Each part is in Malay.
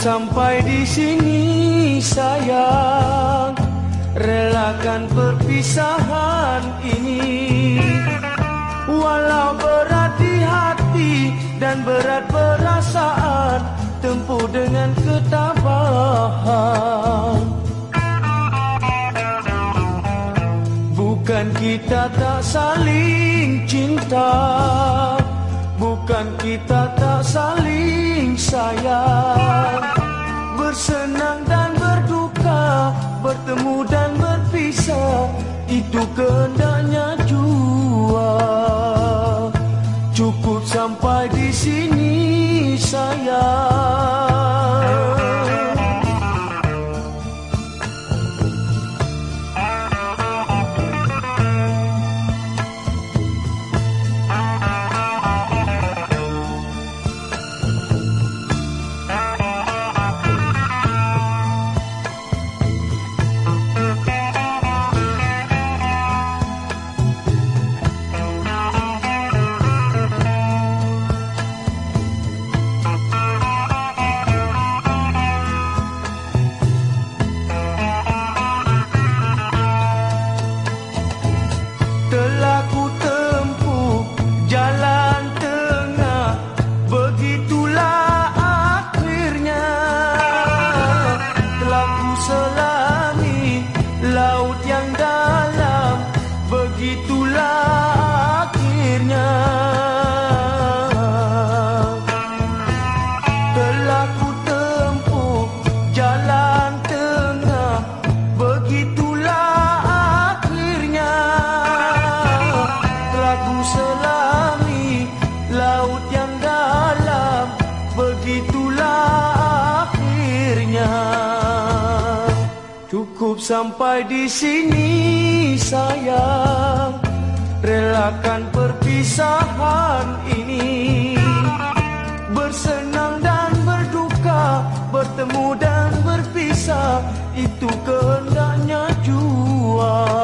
Sampai di sini sayang. Relakan perpisahan ini. Walau berat di hati dan berat perasaan Tempuh dengan ketabahan. Bukan kita tak saling cinta. Bukan kita tak saling sayang Bersenang dan berduka Bertemu dan berpisah Itu kehendaknya jua. Cukup sampai di sini selami laut yang dalam Begitulah akhirnya. Telah ku tempuh jalan tengah Begitulah akhirnya. Telah ku selami laut yang dalam Begitulah Cukup sampai di sini sayang. Relakan perpisahan ini. Bersenang dan berduka Bertemu dan berpisah. Itu kehendaknya jua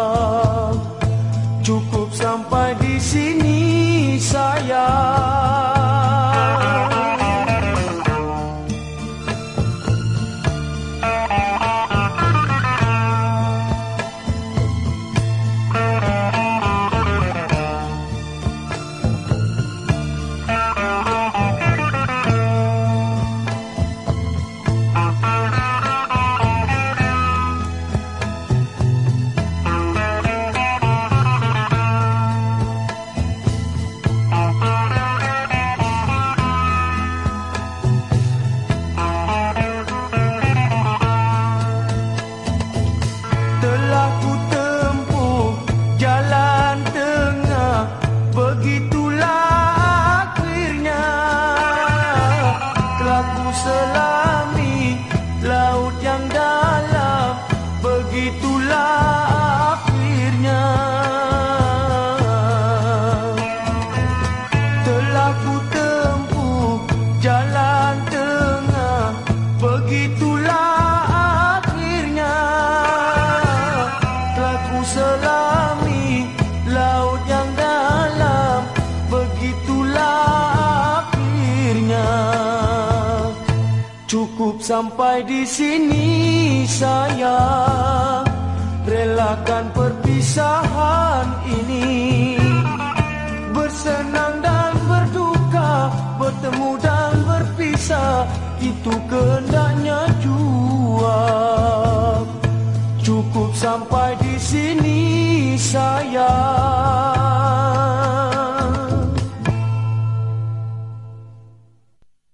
sampai di sini saya relakan perpisahan ini. Bersenang dan berduka bertemu dan berpisah itu kehendaknya jua. Cukup sampai di sini saya